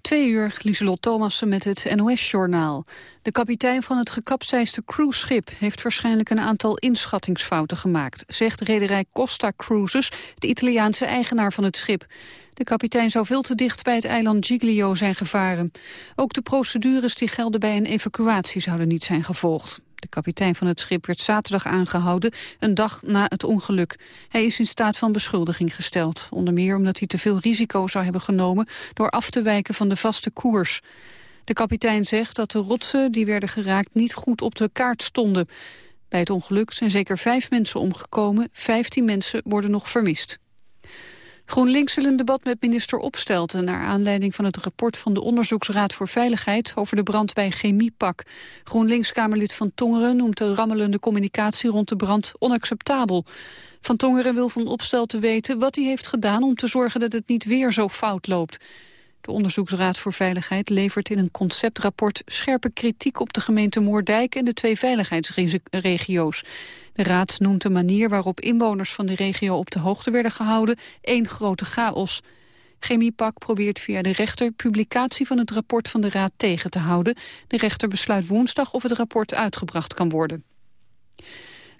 Twee uur, Lieselot Thomassen met het NOS-journaal. De kapitein van het gekapseisde cruiseschip heeft waarschijnlijk een aantal inschattingsfouten gemaakt, zegt rederij Costa Cruises, de Italiaanse eigenaar van het schip. De kapitein zou veel te dicht bij het eiland Giglio zijn gevaren. Ook de procedures die gelden bij een evacuatie zouden niet zijn gevolgd. De kapitein van het schip werd zaterdag aangehouden, een dag na het ongeluk. Hij is in staat van beschuldiging gesteld. Onder meer omdat hij te veel risico zou hebben genomen... door af te wijken van de vaste koers. De kapitein zegt dat de rotsen die werden geraakt niet goed op de kaart stonden. Bij het ongeluk zijn zeker vijf mensen omgekomen, vijftien mensen worden nog vermist. GroenLinks wil een debat met minister Opstelten... naar aanleiding van het rapport van de Onderzoeksraad voor Veiligheid... over de brand bij Chemiepak. GroenLinks-Kamerlid Van Tongeren noemt de rammelende communicatie rond de brand onacceptabel. Van Tongeren wil van Opstelten weten wat hij heeft gedaan... om te zorgen dat het niet weer zo fout loopt. De Onderzoeksraad voor Veiligheid levert in een conceptrapport scherpe kritiek op de gemeente Moerdijk en de twee veiligheidsregio's. De raad noemt de manier waarop inwoners van de regio op de hoogte werden gehouden één grote chaos. Chemiepak probeert via de rechter publicatie van het rapport van de raad tegen te houden. De rechter besluit woensdag of het rapport uitgebracht kan worden.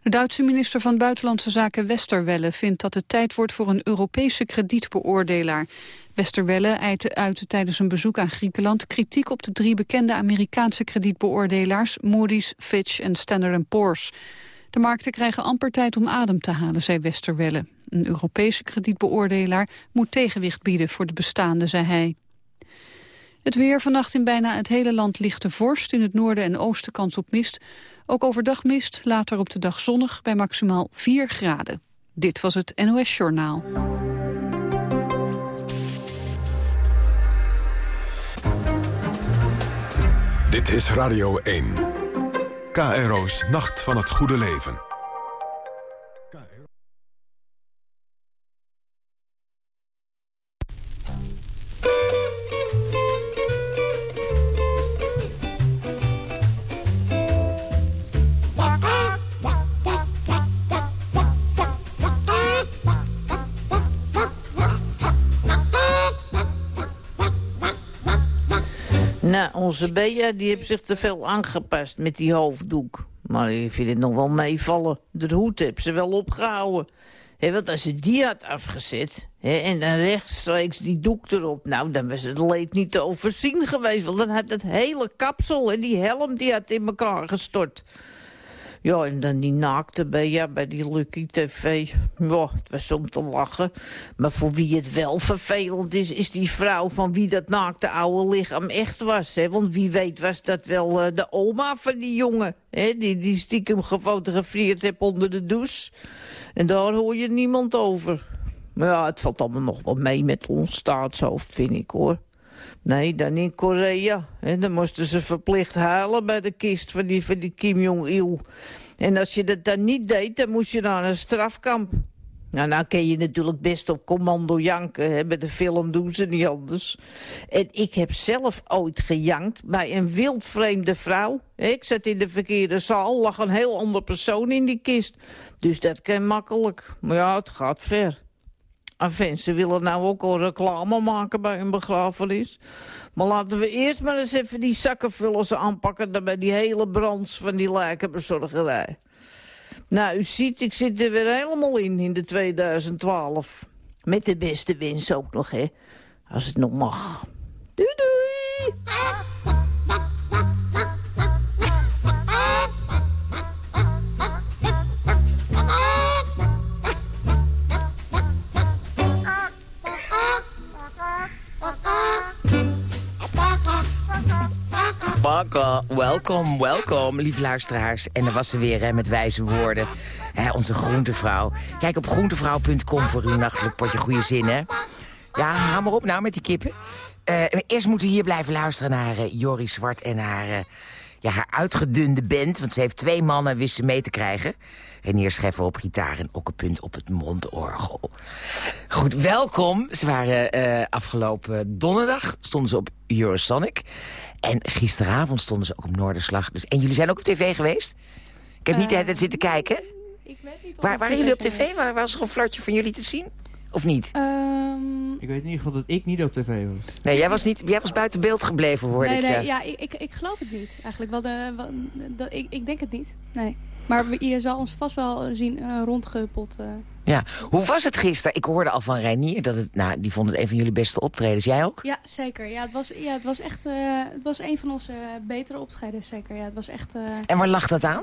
De Duitse minister van Buitenlandse Zaken Westerwelle vindt dat het tijd wordt voor een Europese kredietbeoordelaar. Westerwelle uitte tijdens een bezoek aan Griekenland kritiek op de drie bekende Amerikaanse kredietbeoordelaars Moody's, Fitch en Standard Poor's. De markten krijgen amper tijd om adem te halen, zei Westerwelle. Een Europese kredietbeoordelaar moet tegenwicht bieden voor de bestaande, zei hij. Het weer vannacht in bijna het hele land lichte vorst. In het noorden en oosten kans op mist. Ook overdag mist, later op de dag zonnig bij maximaal 4 graden. Dit was het NOS Journaal. Dit is Radio 1. KRO's Nacht van het Goede Leven. Nou, onze Bea die heeft zich te veel aangepast met die hoofddoek. Maar ik vind het nog wel meevallen. De hoed heb ze wel opgehouden. He, want als ze die had afgezet en dan rechtstreeks die doek erop... nou, dan was het leed niet te overzien geweest. Want dan had het hele kapsel en die helm die had in elkaar gestort. Ja, en dan die naakte bij, ja, bij die Lucky TV. Ja, het was om te lachen. Maar voor wie het wel vervelend is, is die vrouw van wie dat naakte oude lichaam echt was. Hè? Want wie weet was dat wel uh, de oma van die jongen. Hè? Die, die stiekem gefotografeerd heb onder de douche. En daar hoor je niemand over. Maar ja, het valt allemaal nog wel mee met ons staatshoofd, vind ik, hoor. Nee, dan in Korea. Dan moesten ze verplicht halen bij de kist van die, van die Kim Jong-il. En als je dat dan niet deed, dan moest je naar een strafkamp. Nou, nou kun je natuurlijk best op commando janken. Hè? Bij de film doen ze niet anders. En ik heb zelf ooit gejankt bij een wildvreemde vrouw. Ik zat in de verkeerde zaal, lag een heel ander persoon in die kist. Dus dat kan makkelijk. Maar ja, het gaat ver. Enfin, ze willen nou ook al reclame maken bij een begrafenis. Maar laten we eerst maar eens even die zakkenvullers aanpakken... bij die hele brand van die lijkenbezorgerij. Nou, u ziet, ik zit er weer helemaal in, in de 2012. Met de beste wens ook nog, hè. Als het nog mag. Doei, doei! Bakka, welkom, welkom, lieve luisteraars. En daar was ze weer hè, met wijze woorden. Hè, onze groentevrouw. Kijk op groentevrouw.com voor uw nachtelijk potje goede zin, hè. Ja, haal maar op nou met die kippen. Uh, eerst moeten we hier blijven luisteren naar uh, Zwart en haar, uh, ja, haar uitgedunde band. Want ze heeft twee mannen wist ze mee te krijgen. Renier Scheffer op gitaar en Okkepunt op het mondorgel. Goed, welkom. Ze waren afgelopen donderdag, stonden ze op Eurosonic. En gisteravond stonden ze ook op Noorderslag. Dus, en jullie zijn ook op tv geweest? Ik heb niet de hele tijd zitten kijken. Ik weet niet Waar, waren jullie op tv? Waar was er een flirtje van jullie te zien? Of niet? Ehm, Ik weet in ieder geval dat ik niet op tv was. Nee, jij was, niet, jij was buiten beeld gebleven, hoorde nee, ik. nee, ja. ja, ik, ik, ik geloof het niet eigenlijk. Wel de, wel, ik, ik denk het niet. Nee. Maar we- je zal ons vast wel zien eh rondgehuppeld. eh. Ja. Hoe was het gisteren? Ik hoorde al van Reinier dat het... Nou, die vond het een van jullie beste optredens. Jij ook? Ja, zeker. Ja, het, was, ja, het was echt eh, het was een van onze betere optredens, zeker. Ja, het was echt... eh, En waar lag dat aan?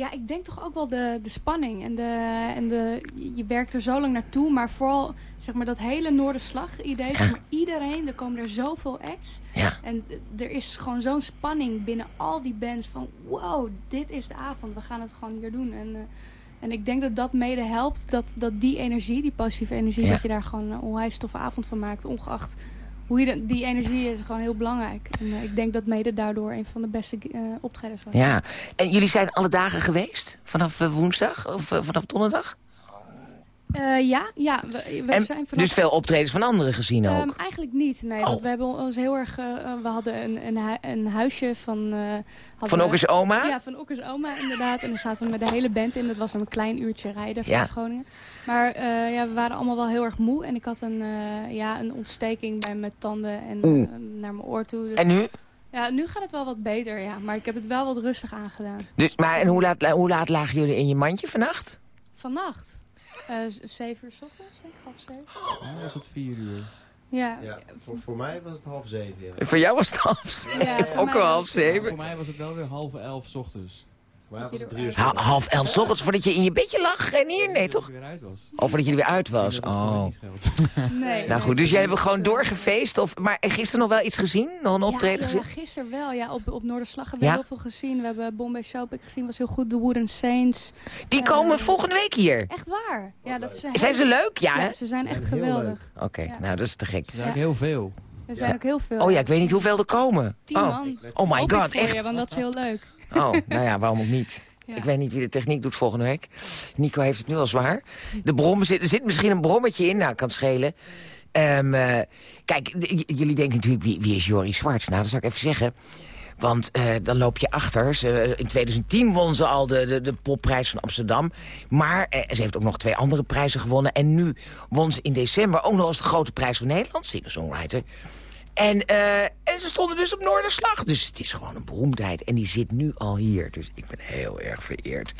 Ja, ik denk toch ook wel de, de spanning. En, de, en de, je werkt er zo lang naartoe. Maar vooral zeg maar, dat hele Noorderslag-idee. Zeg maar, iedereen, er komen er zoveel acts. Ja. En er is gewoon zo'n spanning binnen al die bands. Van wow, dit is de avond. We gaan het gewoon hier doen. En, eh, en ik denk dat dat mede helpt. Dat, dat die energie, die positieve energie. Ja. Dat je daar gewoon een onwijs toffe avond van maakt. Ongeacht hoe je de- die energie is gewoon heel belangrijk. En eh, ik denk dat mede daardoor een van de beste eh, optredens was. Ja. En jullie zijn alle dagen geweest? Vanaf eh, woensdag of vanaf donderdag? Ja, ja, we, we En zijn vanaf... dus veel optredens van anderen gezien ook? Ehm, eigenlijk niet, nee. Oh. Want we hebben ons heel erg... we hadden een, een, een huisje van... hadden van Okkers oma? Ja, van Okkers oma inderdaad. En daar zaten we met de hele band in. Dat was een klein uurtje rijden van Ja. Groningen. Maar eh, ja, we waren allemaal wel heel erg moe. En ik had een, eh, ja, een ontsteking bij mijn tanden en Oeh. eh, naar mijn oor toe. Dus- En nu? Ja, nu gaat het wel wat beter, ja. Maar ik heb het wel wat rustig aangedaan. Dus, maar en hoe laat, hoe laat lagen jullie in je mandje vannacht? Vannacht. eh, zeven uur s ochtends, denk ik, half zeven. Ja, was het vier uur. Ja, Ja, voor, voor mij was het half zeven. Ja. Voor jou was het half zeven. Ja, Ook al half zeven. Voor mij was het wel weer half elf 's ochtends. Ha- half elf 's ochtends voordat je in je bedje lag, Renier? Nee, Dat toch? ik weer uit was. Of voordat je er weer uit was? Oh. nee. Nou goed, dus jij hebt gewoon doorgefeest. Of, maar gisteren nog wel iets gezien? Nog een optreden gezien? ja, gisteren wel. Ja, op, op Noorderslag hebben we Ja? heel veel gezien. We hebben Bombay Soap gezien, was heel goed. The Wooden Saints. Die komen Eh, volgende week hier. Echt waar. Ja, dat is Zijn ze leuk? Ja, ze zijn echt geweldig. Oké, Ja. nou dat is te gek. Er zijn ook heel veel. Er zijn ook heel veel. Oh ja, ik weet niet hoeveel er komen. Tien Oh, man. oh my god, voor echt? Je, want dat is heel leuk. Oh, nou ja, waarom ook niet? Ja. Ik weet niet wie de techniek doet volgende week. Nico heeft het nu al zwaar. De brom zit, er zit misschien een brommetje in, nou, kan schelen. Ehm, eh, kijk, jullie denken natuurlijk, wie, wie is Jorie Zwarts? Nou, dat zou ik even zeggen. Want eh, dan loop je achter. Ze, in 2010 won ze al de, de, de popprijs van Amsterdam. Maar eh, ze heeft ook nog twee andere prijzen gewonnen. En nu won ze in december ook nog eens de grote prijs van Nederland. Singer-songwriter. En, ze stonden dus op Noorderslag. Dus het is gewoon een beroemdheid. En die zit nu al hier. Dus ik ben heel erg vereerd.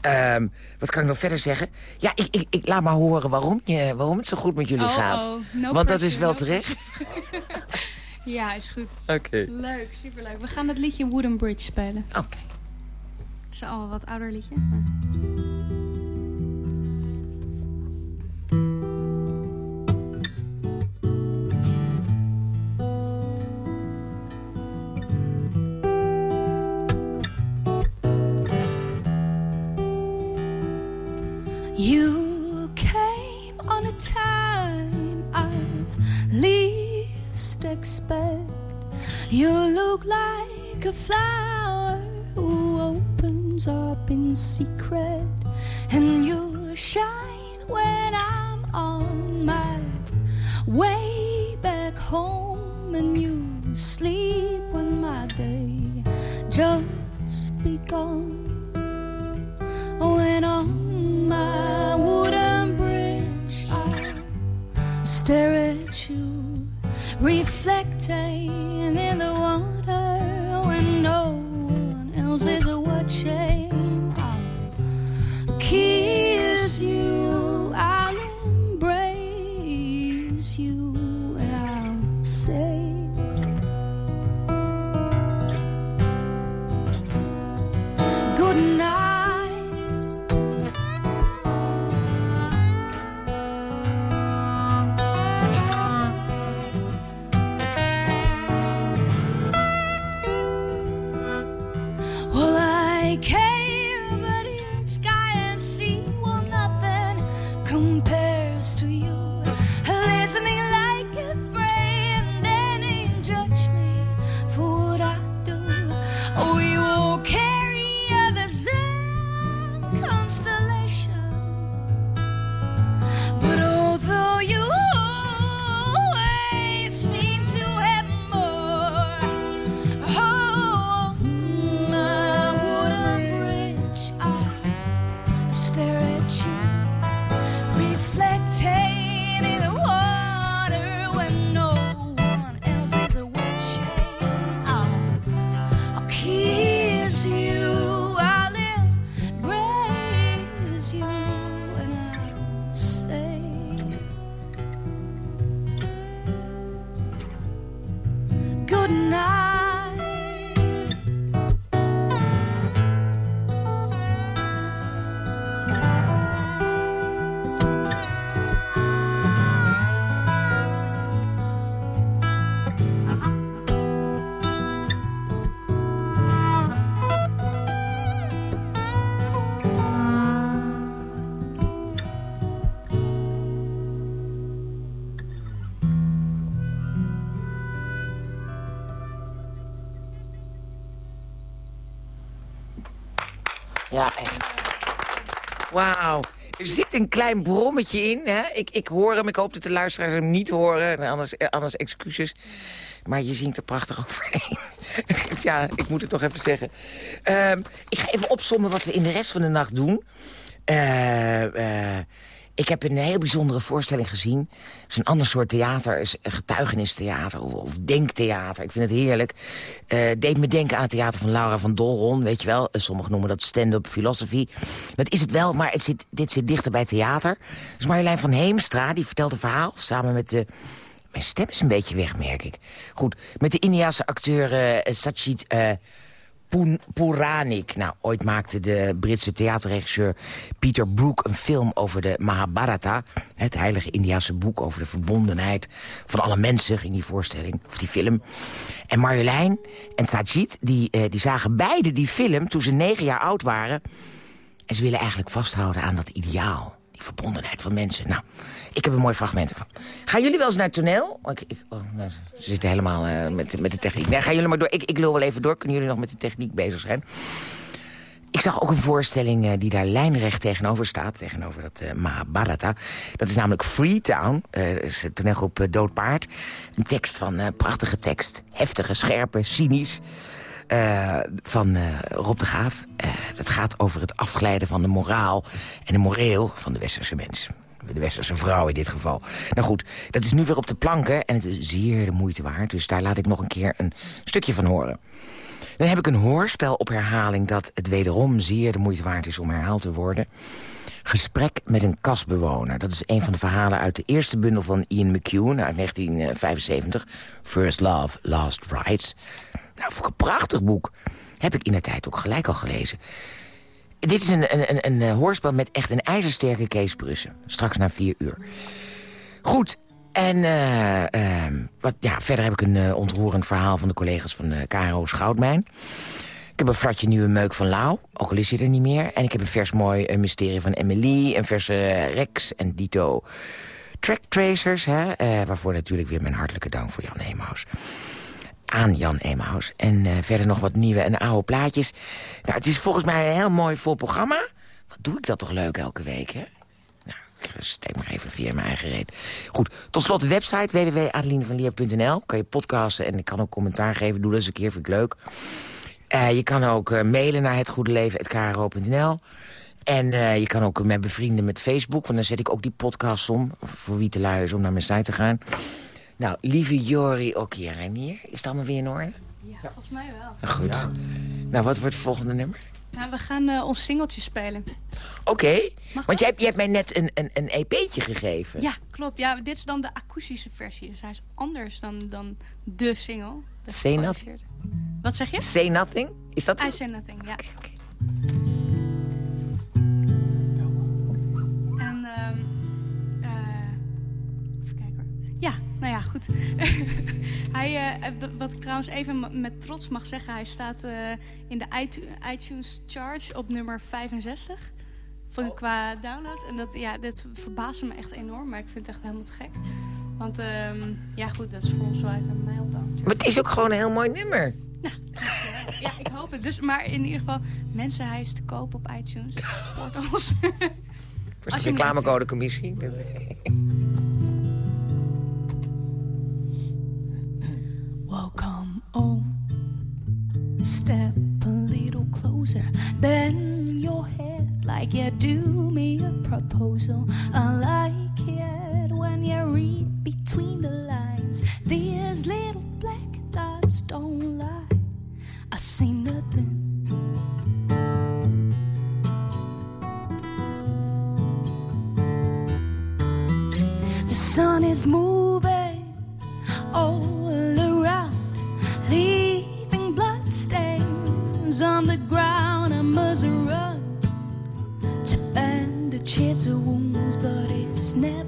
Ehm, wat kan ik nog verder zeggen? Ja, ik, ik, ik laat maar horen waarom, je, waarom het zo goed met jullie Oh, gaat. oh, no Want dat is wel no terecht. Ja, is goed. Oké. Leuk, superleuk. We gaan het liedje Wooden Bridge spelen. Oké. Het is al wat ouder liedje. maar- You look like a flower who opens up in secret, and you shine when I'm on my way back home, and you sleep when my day just begun. When on my wooden bridge I stare reflecting in the water when no one else is watching. Een klein brommetje in. Hè? Ik, ik hoor hem. Ik hoop dat de luisteraars hem niet horen. Anders, eh, anders excuses. Maar je zingt er prachtig overheen. ja, ik moet het toch even zeggen. Ehm, ik ga even opzommen wat we in de rest van de nacht doen. Eh, eh, ik heb een heel bijzondere voorstelling gezien. Het is een ander soort theater. is getuigenistheater of, of denktheater. Ik vind het heerlijk. Eh deed me denken aan het theater van Laura van Dolron. Weet je wel, Eh, sommigen noemen dat stand-up philosophy. Dat is het wel, maar het zit, dit zit dichter bij theater. Dus Marjolein van Heemstra, die vertelt een verhaal... samen met de... Mijn stem is een beetje weg, merk ik. Goed, met de Indiase acteur eh Sachit Puranik. Nou, ooit maakte de Britse theaterregisseur Peter Brook een film over de Mahabharata. Het heilige Indiase boek over de verbondenheid van alle mensen, ging die voorstelling, of die film. En Marjolein en Sajid, die, eh, die zagen beide die film toen ze negen jaar oud waren. En ze willen eigenlijk vasthouden aan dat ideaal. Die verbondenheid van mensen. Nou, ik heb een mooi fragment ervan. Gaan jullie wel eens naar het toneel? Oh, ik, ik, oh, nou, ze zitten helemaal eh, met, met de techniek. Nee, gaan jullie maar door. Ik, ik wel even door. Kunnen jullie nog met de techniek bezig zijn? Ik zag ook een voorstelling eh, die daar lijnrecht tegenover staat. Tegenover dat eh, Mahabharata. Dat is namelijk Freetown. eh is de toneelgroep Doodpaard. Een tekst van, prachtige tekst. Heftige, scherpe, cynisch. Eh, van eh, Rob de Graaf. Eh, dat gaat over het afglijden van de moraal en de moreel van de westerse mens. De westerse vrouw in dit geval. Nou goed, dat is nu weer op de planken en het is zeer de moeite waard. Dus daar laat ik nog een keer een stukje van horen. Dan heb ik een hoorspel op herhaling dat het wederom zeer de moeite waard is om herhaald te worden. Gesprek met een kastbewoner. Dat is een van de verhalen uit de eerste bundel van Ian McEwan uit 1975. First Love, Last Rights. Nou, voor een prachtig boek. Heb ik in de tijd ook gelijk al gelezen. Dit is een, een, een, een eh, hoorspel met echt een ijzersterke Kees Brussen. Straks na vier uur. Goed, en eh, ehm, wat, ja, verder heb ik een eh, ontroerend verhaal van de collega's van de KRO Schoutmijn. Ik heb een fratje nieuwe meuk van Lau, ook al is hij er niet meer. En ik heb een vers mooi mysterie van Emily, een verse Rex en Dito. Track Tracers, hè, waarvoor natuurlijk weer mijn hartelijke dank voor Jan Emaus. Aan Jan Emaus. En eh, verder nog wat nieuwe en oude plaatjes. Nou, het is volgens mij een heel mooi vol programma. Wat doe ik dat toch leuk elke week, hè? Nou, ik steek maar even via mijn eigen reet. Goed, tot slot de website www.adelinevanleer.nl. Kan je podcasten en ik kan ook commentaar geven. Doe dat eens een keer, vind ik leuk. Eh, je kan ook eh, mailen naar hetgoedeleven.kro.nl. En je kan ook met bevrienden met Facebook. Want dan zet ik ook die podcast om. Voor wie te lui is om naar mijn site te gaan. Nou, lieve Jori Okierenier. Is het allemaal weer in orde? Ja, volgens mij wel. Goed. Nou, wat wordt het volgende nummer? Nou, we gaan eh, ons singeltje spelen. Oké, Mag want jij, hebt- jij hebt mij net een, een, een EP'tje gegeven. Ja, klopt. Ja, dit is dan de akoestische versie. Dus hij is anders dan, dan de single. de Say Nothing. Wat zeg je? Say Nothing? Is dat I? Say Nothing, ja. Oké, Ja, nou ja, goed. hij, eh, eh, wat ik trouwens even met trots mag zeggen, hij staat eh, in de iTu- iTunes Charge op nummer 65. Van, Qua download. En dat, ja, dat verbaasde me echt enorm, maar ik vind het echt helemaal te gek. Want ehm, ja, goed, dat is voor ons wel even een mijlpaal. Maar het is ook gewoon een heel mooi nummer. Ja, ik hoop het. Dus, maar in ieder geval, mensen, hij is te koop op iTunes. Support ons. Voor de reclamecodecommissie. Home. Step a little closer. Bend your head like you do me a proposal. I like it when you read between the lines. These little black dots don't lie. I see nothing. The sun is moving never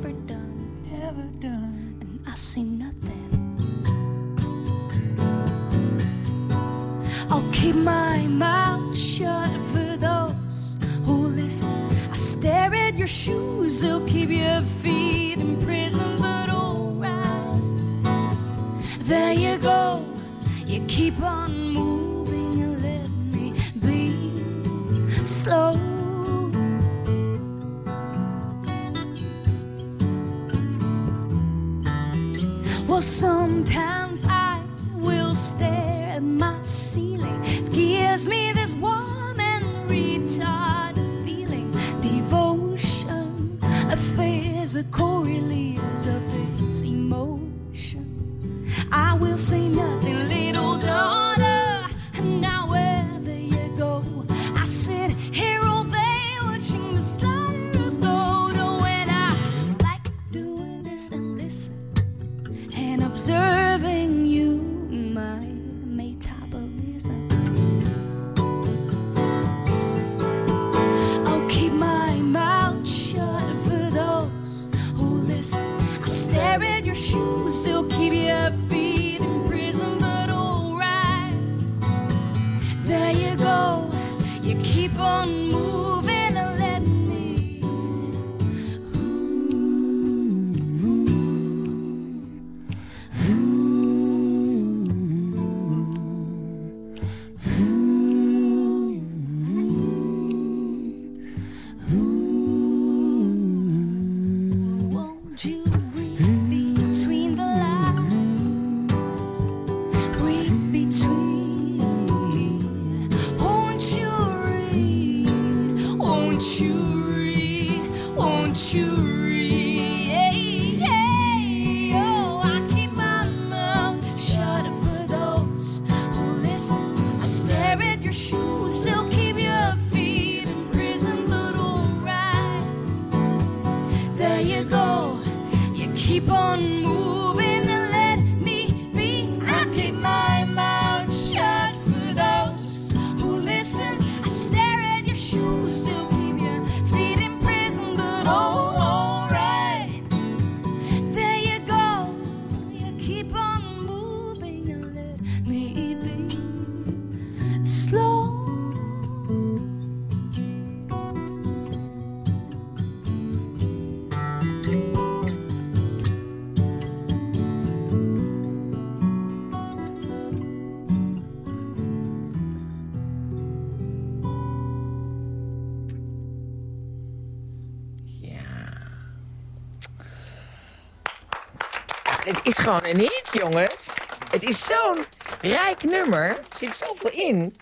gewoon een hit, jongens. Het is zo'n rijk nummer. Er zit zoveel in.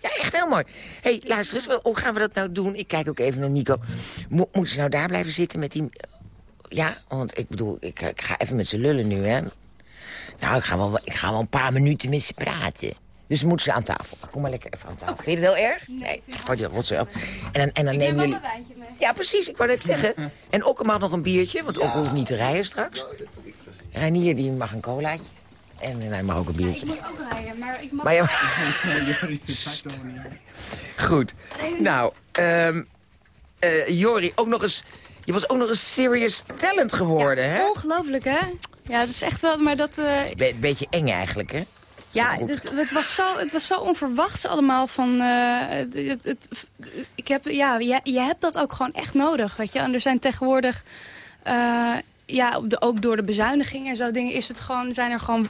Ja, echt heel mooi. Hé, hey, luister eens, hoe gaan we dat nou doen? Ik kijk ook even naar Nico. Mo moeten ze nou daar blijven zitten met die... Ja, want ik bedoel, ik, ik ga even met ze lullen nu, hè. Nou, ik ga, wel, ik ga wel een paar minuten met ze praten. Dus moeten ze aan tafel. Kom maar lekker even aan tafel. Vind je het heel erg? Nee. Oh, die rotzooi. En dan, en dan nemen jullie... wijntje mee. Ja, precies, ik wou net zeggen. En Okke mag nog een biertje, want Okke hoeft niet te rijden straks. Reinier die mag een colaatje. En hij mag ook een biertje. Ik moet ook rijden, maar ik mag... Maar uit. goed. Nou, eh, Jori, ook nog eens... Je was ook nog eens serious talent geworden, hè? Ongelooflijk, hè? Ja, dat is echt wel... Maar dat... eh, Be beetje eng eigenlijk, hè? Ja, het, het, was zo, het was zo onverwachts allemaal. Van, eh, het, het, ik heb, ja, je, je hebt dat ook gewoon echt nodig, weet je. En er zijn tegenwoordig, ja, de, ook door de bezuinigingen en zo dingen, is het gewoon, zijn er gewoon,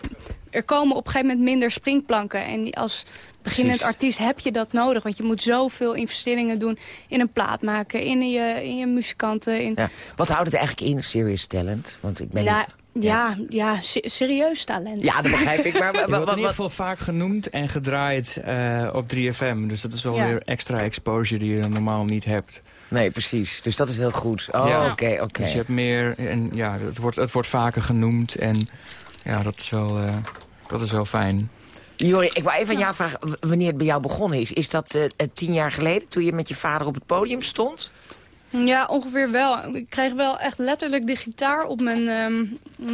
er komen op een gegeven moment minder springplanken. En als beginnend Precies. artiest heb je dat nodig, want je moet zoveel investeringen doen in een plaat maken, in je, in je muzikanten. In, Ja. Wat houdt het eigenlijk in, serious talent? Want ik ben ja, niet... ja, ja, se- serieus talent. Ja, dat begrijp ik, maar... wa- wordt in ieder geval vaak genoemd en gedraaid eh, op 3FM. Dus dat is wel Ja. weer extra exposure die je normaal niet hebt. Nee, precies. Dus dat is heel goed. Oh, Ja. oké, oké. Dus je hebt meer... En ja, het wordt, het wordt vaker genoemd. En ja, dat is wel, eh, dat is wel fijn. Jori, ik wou even aan jou vragen wanneer het bij jou begonnen is. Is dat eh, eh, tien jaar geleden, toen je met je vader op het podium stond? Ja, ongeveer wel. Ik kreeg wel echt letterlijk de gitaar op mijn, ehm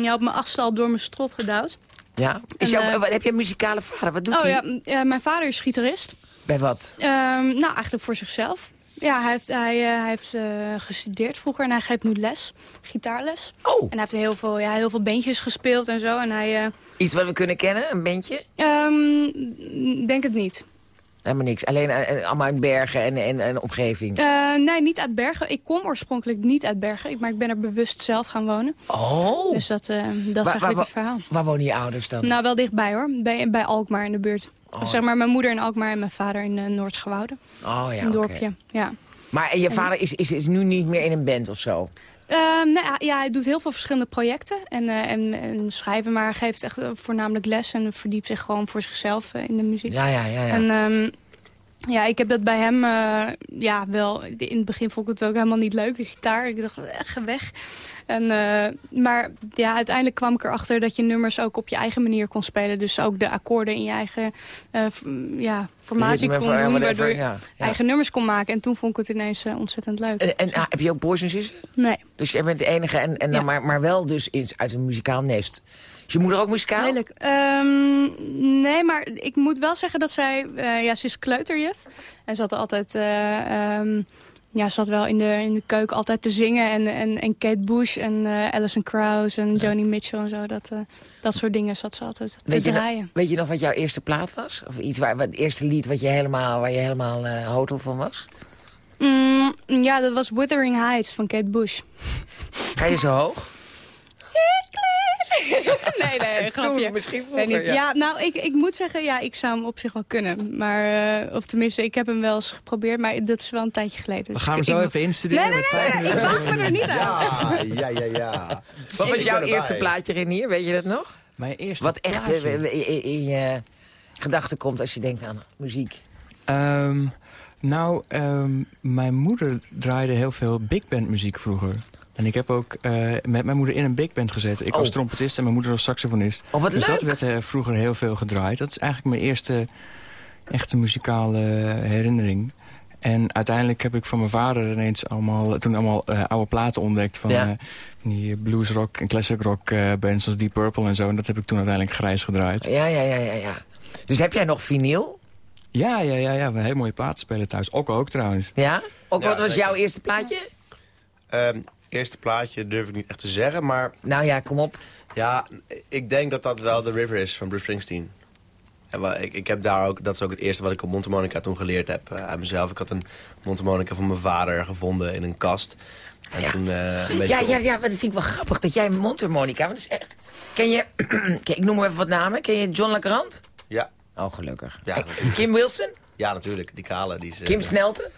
ja, op mijn achtstal door mijn strot gedouwd. Ja. Is En, heb je een muzikale vader? Wat doet oh hij? ja, ja, mijn vader is gitarist. Bij wat? Ehm, nou, eigenlijk voor zichzelf. Ja, hij heeft, hij, eh, hij heeft eh, gestudeerd vroeger en hij geeft nu les, gitaarles. Oh, En hij heeft heel veel, ja, heel veel bandjes gespeeld en zo. En hij, eh, iets wat we kunnen kennen? Een bandje? ehm, denk het niet. Helemaal niks. Alleen allemaal in bergen en, en, en omgeving. Eh, nee, niet uit Bergen. Ik kom oorspronkelijk niet uit Bergen, ik- maar ik ben er bewust zelf gaan wonen. Oh, Dus dat, dat is eigenlijk het verhaal. waar wonen je ouders dan? Nou, wel dichtbij hoor. Bij, bij Alkmaar in de buurt. Of zeg maar mijn moeder in Alkmaar en mijn vader in uh, Noord-Gewouden. Oh ja, een dorpje, ja. Maar en je vader is, is, is nu niet meer in een band of zo? Nou, ja, hij doet heel veel verschillende projecten en, eh, en, en schrijven, maar geeft echt eh, voornamelijk les en verdiept zich gewoon voor zichzelf eh, in de muziek. Ja, ja, ja. ja. En ehm, ja, ik heb dat bij hem, eh, ja, wel, in het begin vond ik het ook helemaal niet leuk, de gitaar. Ik dacht, echt weg. En, eh, maar ja, uiteindelijk kwam ik erachter dat je nummers ook op je eigen manier kon spelen. Dus ook de akkoorden in je eigen eh, ja, formatie kon doen, whatever, waardoor je ja, ja. eigen nummers kon maken. En toen vond ik het ineens ontzettend leuk. En, en ah, heb je ook broers en zussen? nee. Dus jij bent de enige, en, en maar, maar wel dus uit een muzikaal nest. Is je moeder ook muzikaal? Redelijk. Ehm, nee, maar ik moet wel zeggen dat zij... eh, ja, ze is kleuterjuf. En ze had altijd... eh, ehm, ja, ze zat wel in de, in de keuken altijd te zingen. En, en, en Kate Bush en eh Alison Krauss en Joni Mitchell en zo. Dat, dat soort dingen zat ze altijd te Weet je, nog, draaien. weet je nog wat jouw eerste plaat was? Of iets waar, het eerste lied wat je helemaal, waar je helemaal hotel van was? Mm, ja, dat was Wuthering Heights van Kate Bush. Ga je zo hoog? nee, nee, grapje. Toen, misschien vroeger, niet. ja. Ja, nou, ik, ik moet zeggen, ja, ik zou hem op zich wel kunnen. Maar, eh, of tenminste, ik heb hem wel eens geprobeerd, maar dat is wel een tijdje geleden. We Dus gaan hem zo ik- even instuderen. Nee, nee, nee, ik wacht me er niet aan. Ja, ja, ja, ja. Wat was jouw eerste plaatje, Renier? Weet je dat nog? Mijn eerste Wat echt plaatje. eh, in, in je gedachten komt als je denkt aan muziek. Ehm, nou, ehm, mijn moeder draaide heel veel big band muziek vroeger. En ik heb ook eh, met mijn moeder in een big band gezeten. Ik Oh. was trompetist en mijn moeder was saxofonist. Oh, wat dus leuk! dat werd eh, vroeger heel veel gedraaid. Dat is eigenlijk mijn eerste echte muzikale herinnering. En uiteindelijk heb ik van mijn vader ineens allemaal, toen allemaal eh, oude platen ontdekt van Ja. eh, van die bluesrock en classic rock bands als Deep Purple en zo. En dat heb ik toen uiteindelijk grijs gedraaid. Ja, ja, ja, ja, ja. Dus heb jij nog vinyl? Ja, ja, ja, ja. We hebben hele mooie platen spelen thuis. Ook ook trouwens. Ja? Ook Ja, wat was zeker. jouw eerste plaatje? Ehm, eerste plaatje durf ik niet echt te zeggen, maar Nou ja, kom op. ja, ik denk dat dat wel The River is van Bruce Springsteen. En ik, ik heb daar ook, dat is ook het eerste wat ik op mondharmonica toen geleerd heb uh, uit mezelf. Ik had een mondharmonica van mijn vader gevonden in een kast. En Ja. toen uh, een beetje... Ja, ja, ja, maar dat vind ik wel grappig dat jij een mondharmonica... want dat is echt... Ken je... Ik noem maar even wat namen. Ken je John LeGrand? Ja, Oh, gelukkig. Ja, natuurlijk. Kim Wilson? ja, natuurlijk. Die kale. Die is, eh, Kim Snelte?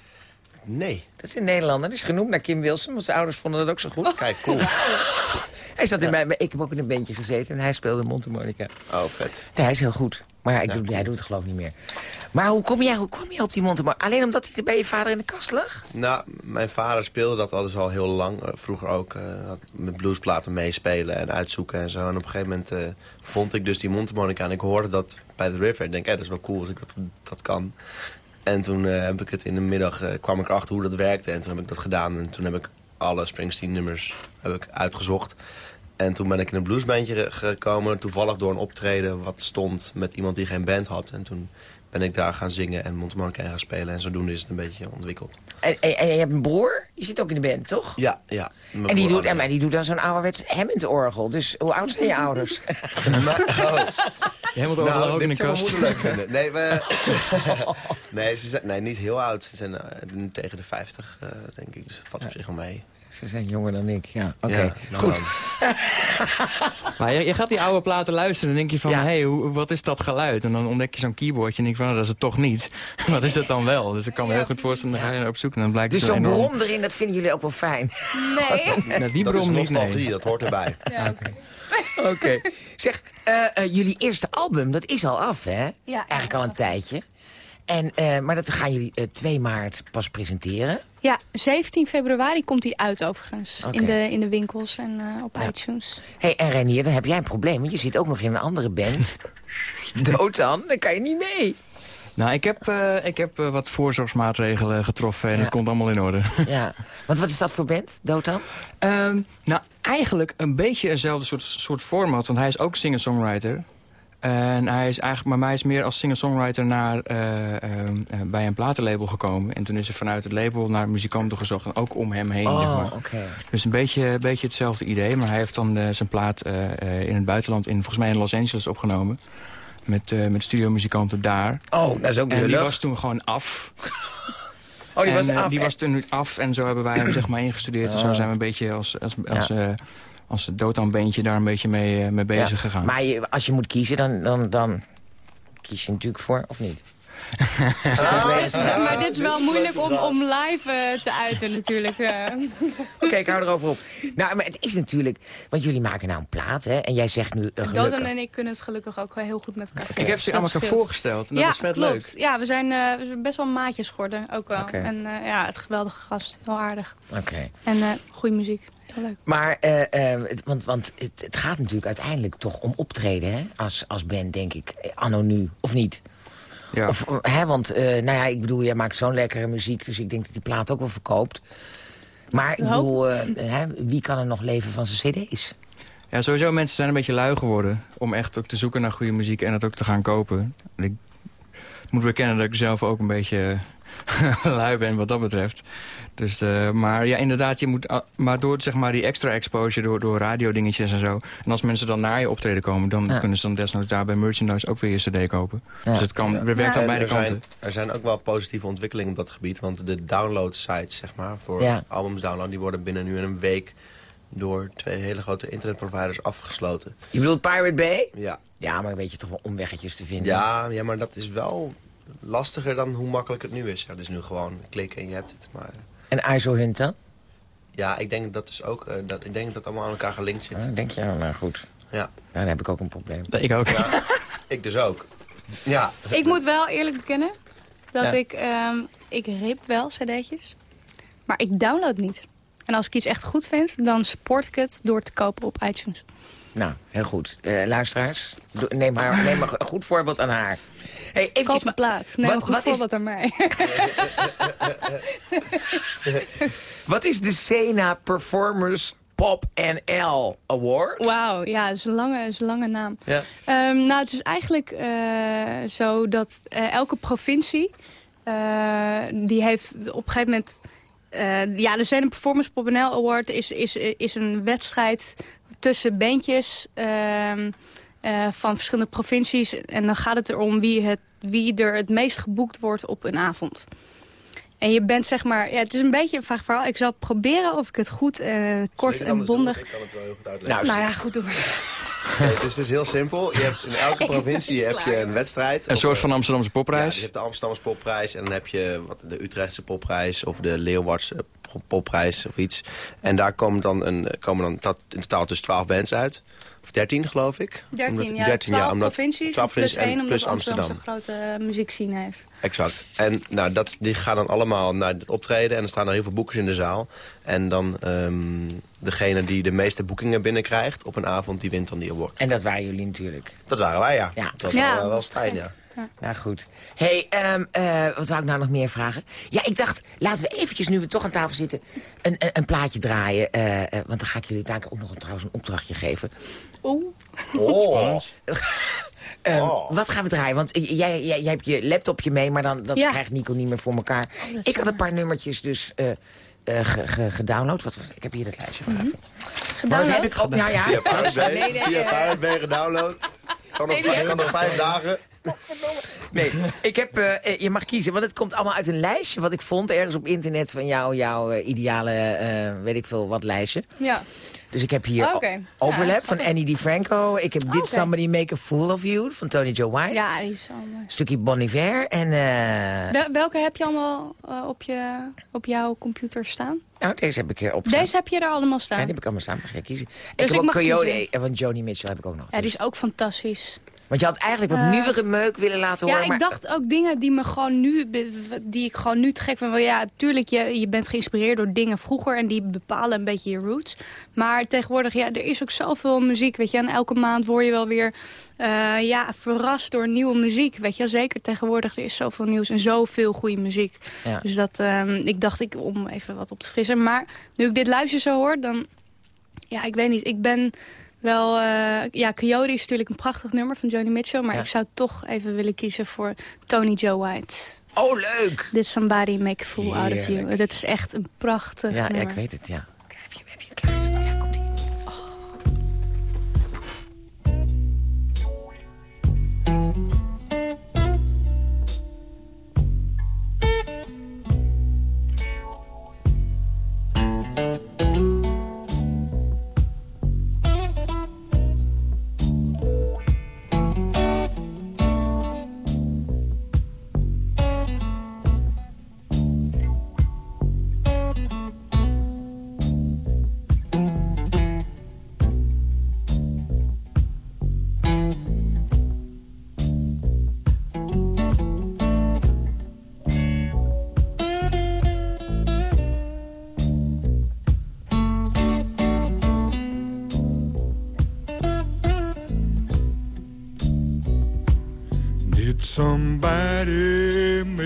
Nee. Dat is een Nederlander. Die is genoemd naar Kim Wilson, want zijn ouders vonden dat ook zo goed. Kijk, cool. Hij zat in mijn, ik heb ook in een bandje gezeten en hij speelde mondharmonica. Oh, vet. Nee, hij is heel goed. Maar ja, hij doet het geloof ik niet meer. Maar hoe kom jij, hoe kom je op die mondharmonica? Alleen omdat hij bij je vader in de kast lag? Nou, mijn vader speelde dat al dus al heel lang. Eh, vroeger ook had met bluesplaten meespelen en uitzoeken en zo. En op een gegeven moment eh, vond ik dus die mondharmonica en ik hoorde dat bij The River. Ik denk, eh, dat is wel cool als ik dat, dat kan. En toen eh, heb ik het in de middag, eh, kwam ik erachter hoe dat werkte. En toen heb ik dat gedaan. En toen heb ik alle Springsteen nummers heb ik uitgezocht. En toen ben ik in een bluesbandje ge- gekomen. Toevallig door een optreden wat stond met iemand die geen band had. En toen ben ik daar gaan zingen en mondharmonica gaan spelen. En zodoende is het een beetje ontwikkeld. En, en, en je hebt een broer, die zit ook in de band, toch? Ja, ja. Mijn En die, broer doet, en, die doet dan zo'n ouderwets Hammond-orgel. Dus hoe oud zijn je ouders? Oh, Je moet overal ook in de kast. Nee, we... nee, ze zijn nee, niet heel oud. Ze zijn nu tegen de 50, eh, denk ik. Dus dat valt op zich wel mee. Ze zijn jonger dan ik, ja. Oké, Ja, nou goed. Maar je, je gaat die oude platen luisteren en denk je van, Ja. hé, hey, hoe- wat is dat geluid? En dan ontdek je zo'n keyboardje en denk je van, nou, dat is het toch niet. wat is het dan wel? Dus ik kan me heel goed voorstellen, dan ga je naar op zoek en dan blijkt Dus het zo zo'n enorm. brom erin, dat vinden jullie ook wel fijn. Nee. Nou, die Dat is brom niet, nee. dat hoort erbij. Ja, Oké. Zeg, eh, eh, jullie eerste album, dat is al af, hè? Ja, Eigenlijk al een tijdje. En, eh, maar dat gaan jullie eh, 2 maart pas presenteren. Ja, 17 februari komt hij uit overigens. Oké. In, de, in de winkels en eh, op Ja. iTunes. hey, en Renier, dan heb jij een probleem. Want je zit ook nog in een andere band. Dood dan, dan kan je niet mee. Nou, ik heb, eh, ik heb eh, wat voorzorgsmaatregelen getroffen en Ja. het komt allemaal in orde. Ja. Want wat is dat voor band, Dood dan? Ehm, nou, eigenlijk een beetje eenzelfde soort, soort format, want hij is ook singer-songwriter. En hij is eigenlijk, maar mij is meer als singer-songwriter naar, eh, ehm, eh, bij een platenlabel gekomen. En toen is er vanuit het label naar muzikanten gezocht, en ook om hem heen. zeg Oh, maar. oké. Dus een beetje, een beetje hetzelfde idee. Maar hij heeft dan zijn plaat in het buitenland, in, volgens mij in Los Angeles, opgenomen. Met, eh met studiomuzikanten daar. Oh, dat is ook En die was toen gewoon af. oh, die En, was eh, af. die was toen af en zo hebben wij hem zeg maar ingestudeerd. En zo Oh. zijn we een beetje als, als, als, eh als Dotan-beentje daar een beetje mee, mee bezig Ja. gegaan. Maar je- als je moet kiezen, dan, dan, dan kies je natuurlijk voor, of niet? Maar dit is wel moeilijk om, om live eh, te uiten natuurlijk. eh. Oké, ik hou erover op. Nou, maar het is natuurlijk... Want jullie maken nou een plaat, hè? En jij zegt nu uh, Dotan gelukkig... en ik kunnen het gelukkig ook wel heel goed met elkaar Ik heb ze scheelt. voorgesteld en dat ja, is vet klopt. leuk. Ja, we zijn, eh, we zijn best wel maatjes geworden, ook wel. En eh, ja, het geweldige gast, heel aardig. Oké. En eh goede muziek, heel leuk. Maar, eh, eh, het- want, want het, het gaat natuurlijk uiteindelijk toch om optreden, hè? Als, als band, denk ik. Eh, Anno nu, of niet? Ja. Of, hè, want, eh, nou ja, ik bedoel, jij maakt zo'n lekkere muziek... dus ik denk dat die plaat ook wel verkoopt. Maar ik bedoel, eh, hè, wie kan er nog leven van zijn cd's? Ja, sowieso mensen zijn een beetje lui geworden om echt ook te zoeken naar goede muziek en het ook te gaan kopen. En Ik moet bekennen dat ik zelf ook een beetje lui ben wat dat betreft. Dus, eh, maar ja, inderdaad, je moet, a- maar door zeg maar, die extra exposure, door, door radiodingetjes en zo. En als mensen dan naar je optreden komen, dan Ja. kunnen ze dan desnoods daar bij merchandise ook weer je cd kopen. Ja. Dus het kan, werkt aan En beide er zijn, kanten. er zijn ook wel positieve ontwikkelingen op dat gebied. Want de download sites, zeg maar, voor Ja. albums download... die worden binnen nu een week door twee hele grote internetproviders afgesloten. Je bedoelt Pirate Bay? Ja, Ja, maar dan weet je toch wel omweggetjes te vinden. ja, ja maar dat is wel lastiger dan hoe makkelijk het nu is. Ja, het is nu gewoon klikken en je hebt het. Maar En ISO Hunt dan? ja, ik denk dat is ook, eh, dat, ik denk dat het allemaal aan elkaar gelinkt zit. Ah, denk je, nou goed. Ja, Nou, dan heb ik ook een probleem. Ik ook. ik dus ook. Ja, Ik moet wel eerlijk bekennen dat Ja. ik, ehm, ik rip wel cd'tjes, maar ik download niet. En als ik iets echt goed vind, dan support ik het door te kopen op iTunes. Nou, heel goed. Eh, luisteraars, neem, haar, neem een goed voorbeeld aan haar. Hey, eventjes, een plaat. Nee, wat- goed wat is- aan mij. Wat is de Sena Performers Pop NL Award? Wauw, ja, dat is een lange, is een lange naam. Ja. Ehm, nou, het is eigenlijk eh, zo dat eh, elke provincie... eh, die heeft op een gegeven moment... ja, de Zen Performance Pop NL Award is, is, is een wedstrijd tussen bandjes... ehm, eh, van verschillende provincies. En dan gaat het erom wie, het, wie er het meest geboekt wordt op een avond. En je bent zeg maar... Ja, het is een beetje een vaag verhaal. Ik zal proberen of ik het goed, eh, kort en doen? bondig... Ik kan het wel heel goed uitleggen. Nou, Nou ja, goed door. Nee, het is dus heel simpel. Je hebt in elke provincie heb je een wedstrijd. Een soort van Amsterdamse Ja, popprijs. dus je hebt de Amsterdamse popprijs en dan heb je wat, de Utrechtse popprijs of de Leeuwardse popprijs of iets. En daar komen dan, een, komen dan in totaal dus 12 bands uit. Of 13 geloof ik. 13, Omdat- ja. 13, 12 omdat- provincies 12 plus provincies 1 en omdat plus Amsterdam grote uh, muziekscene heeft. Exact. En nou, dat, die gaan dan allemaal naar het optreden. En er staan er heel veel boekers in de zaal. En dan ehm, degene die de meeste boekingen binnenkrijgt op een avond, die wint dan die award. En dat waren jullie natuurlijk. Dat waren wij, ja. Ja. Dat was Ja. wel, wel fijn, ja. Nou goed. hey, ehm, eh, wat zou ik nou nog meer vragen? Ja, ik dacht, laten we eventjes, nu we toch aan tafel zitten... een, een, een plaatje draaien. eh, eh, want dan ga ik jullie daar ook nog een, trouwens een opdrachtje geven. Oeh. Oh. Ehm, Oh. Wat gaan we draaien? Want jij, jij, jij hebt je laptopje mee, maar dan, dat Ja. krijgt Nico niet meer voor elkaar. dat is ik had een paar nummertjes dus eh, eh, ge- gedownload. Wat, was- ik heb hier het lijstje van. Maar dat heb ik ook... Nou ja, Via Pirate Bay. Nee, nee, gedownload. Kan nog, Nee, kan nog vijf dagen. Nee, ik heb, eh, je mag kiezen, want het komt allemaal uit een lijstje... wat ik vond ergens op internet van jou, jouw ideale, eh, weet ik veel, wat lijstje. Ja. Dus ik heb hier Overlap Ja, van Annie DiFranco. Ik heb Did. Somebody Make a Fool of You van Tony Joe White. ja, die is stukje Bon Iver. En eh, Wel- welke heb je allemaal eh, op, je, op jouw computer staan? nou, deze heb ik op staan. Deze heb je er allemaal Ja, staan. die heb ik allemaal staan. Mag jij kiezen? ik Dus heb ik ook mag Coyote kiezen. en van Joni Mitchell heb ik ook nog. Ja, die is ook fantastisch. Want je had eigenlijk wat Eh, nieuwere meuk willen laten Ja, horen. ik maar- dacht ook dingen die me gewoon nu, die ik gewoon nu te gek vind. Ja, tuurlijk, je, je bent geïnspireerd door dingen vroeger en die bepalen een beetje je roots. Maar tegenwoordig, ja, er is ook zoveel muziek, weet je. En elke maand word je wel weer, eh, ja, verrast door nieuwe muziek, weet je. Zeker tegenwoordig, er is zoveel nieuws en zoveel goede muziek. Ja. Dus dat, ehm, ik dacht, ik, om even wat op te frissen. Maar nu ik dit luister zo hoor, dan, ja, ik weet niet, ik ben... Wel, eh, ja, Coyote is natuurlijk een prachtig nummer van Joni Mitchell. Maar Ja. ik zou toch even willen kiezen voor Tony Joe White. Oh, leuk! Did somebody make a fool out of you. Dat is echt een prachtig Ja, ja, nummer. ik weet het, ja.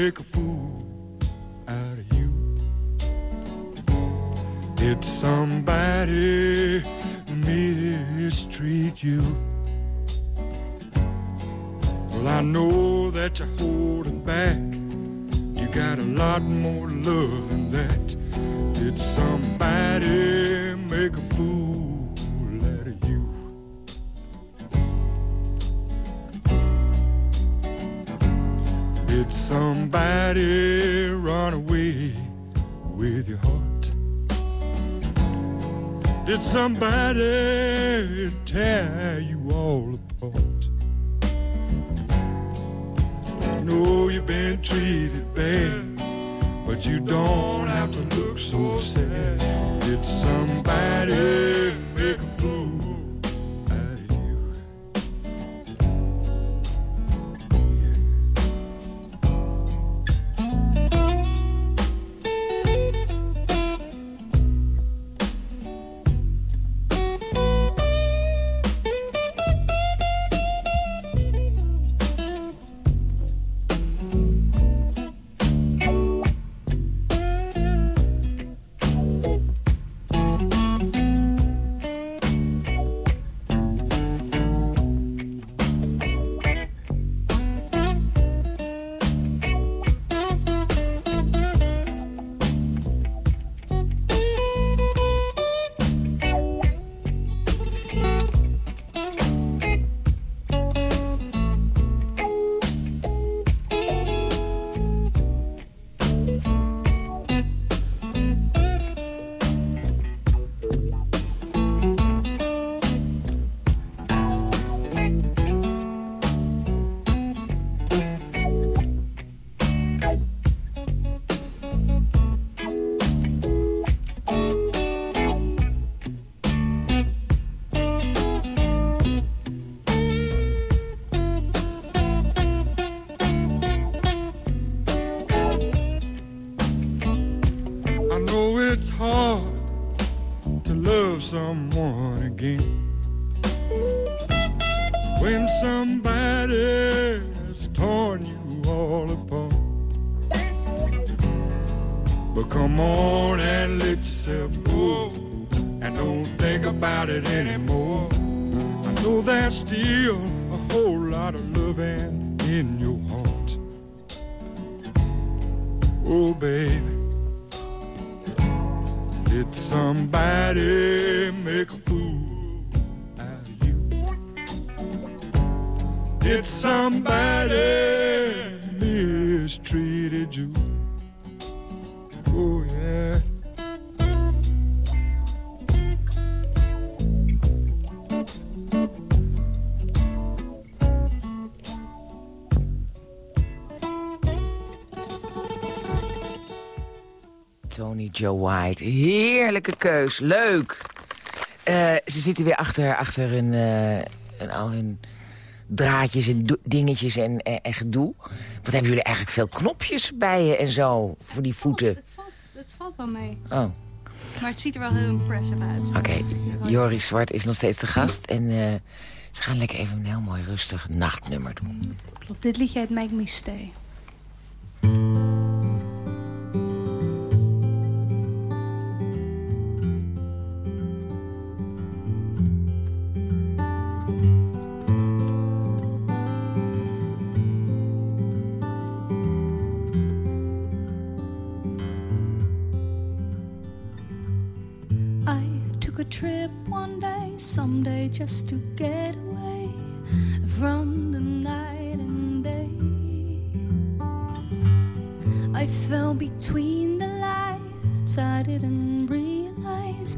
Make a fool out of you? Did somebody mistreat you? Well, I know that you're holding back. You got a lot more love than that. Did somebody make a fool somebody run away with your heart? Did somebody tear you all apart? Know you've been treated bad, but you don't have to look so sad. Did somebody make a fool come on and let yourself go and don't think about it anymore. I know there's still a whole lot of loving in your heart. Oh, baby. Did somebody make a fool out of you? Did somebody mistreated you? Joe White. Heerlijke keus. Leuk. Eh, ze zitten weer achter, achter hun, eh, hun- al hun draadjes en dingetjes en, en, en gedoe. Wat hebben jullie eigenlijk veel knopjes bij je en zo voor die voeten? Het valt, het valt wel mee. Oh, Maar het ziet er wel heel impressive uit. oké. Joris Zwart is nog steeds de gast. En eh, ze gaan lekker even een heel mooi rustig nachtnummer doen. Klopt, dit liedje heet Make Me Stay. Just to get away from the night and day. I fell between the lights, I didn't realize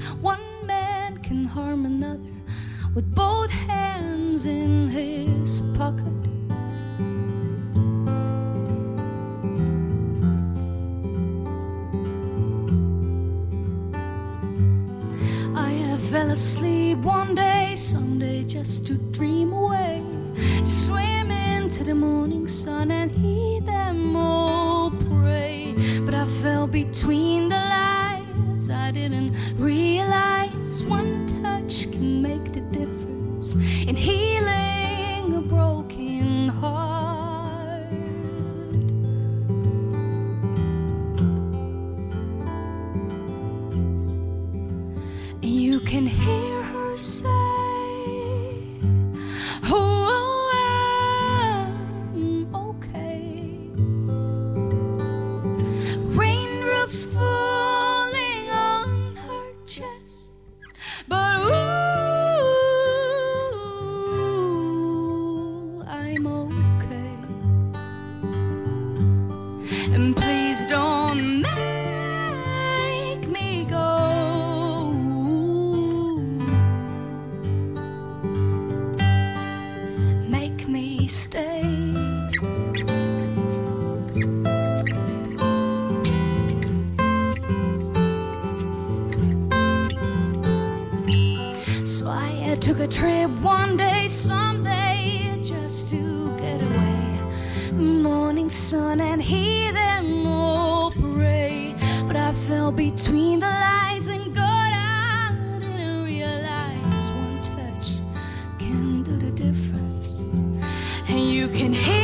you can hear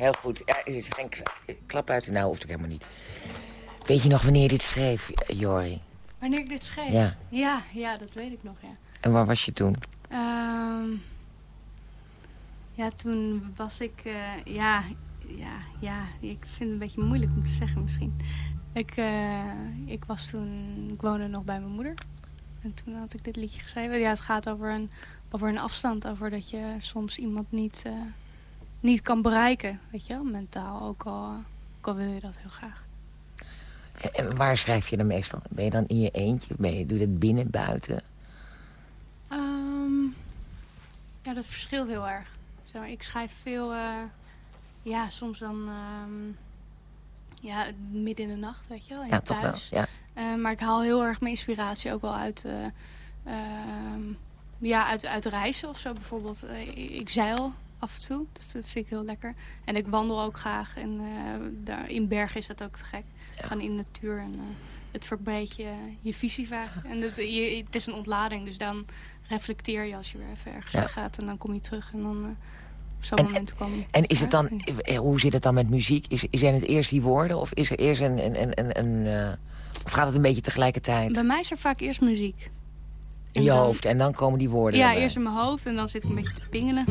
heel goed. Ja, er is geen kla- klap uit de nou hoeft ik helemaal niet. Weet je nog wanneer je dit schreef, Jori? Wanneer ik dit schreef? Ja. ja, ja, dat weet ik nog, ja. En waar was je toen? Ehm, ja, toen was ik... eh, ja, ja, ja, ik vind het een beetje moeilijk om te zeggen misschien. Ik, eh, ik was toen... Ik woonde nog bij mijn moeder. En toen had ik dit liedje geschreven. Ja, het gaat over een, over een afstand. Over dat je soms iemand niet, eh, niet kan bereiken. Weet je wel, mentaal. Ook al, ook al wil je dat heel graag. En- waar schrijf je dan meestal? Ben je dan in je eentje? Ben je, doe je dat binnen, buiten? Ehm, ja, dat verschilt heel erg. Zeg maar, ik schrijf veel, eh, ja, soms dan ehm, ja, midden in de nacht, weet je wel, in Ja, toch wel. thuis. Ja. Eh, maar ik haal heel erg mijn inspiratie ook wel uit, eh, ehm, ja, uit, uit reizen of zo bijvoorbeeld. Ik zeil af en toe, dus dat vind ik heel lekker. En ik wandel ook graag en eh, daar, in bergen is dat ook te gek. Gewoon in de natuur en eh, het verbreedt je, je visie vaak. En het, je, het is een ontlading, dus dan reflecteer je als je weer even ergens Ja. gaat. En dan kom je terug en dan eh, op zo'n En- moment komen. En is het dan, hoe zit het dan met muziek? Is, zijn het eerst die woorden of is er eerst een... een, een, een, een, of gaat het een beetje tegelijkertijd Bij mij is er vaak eerst muziek. In je dan- hoofd en dan komen die woorden Ja, erbij? eerst in mijn hoofd en dan zit ik een beetje te pingelen.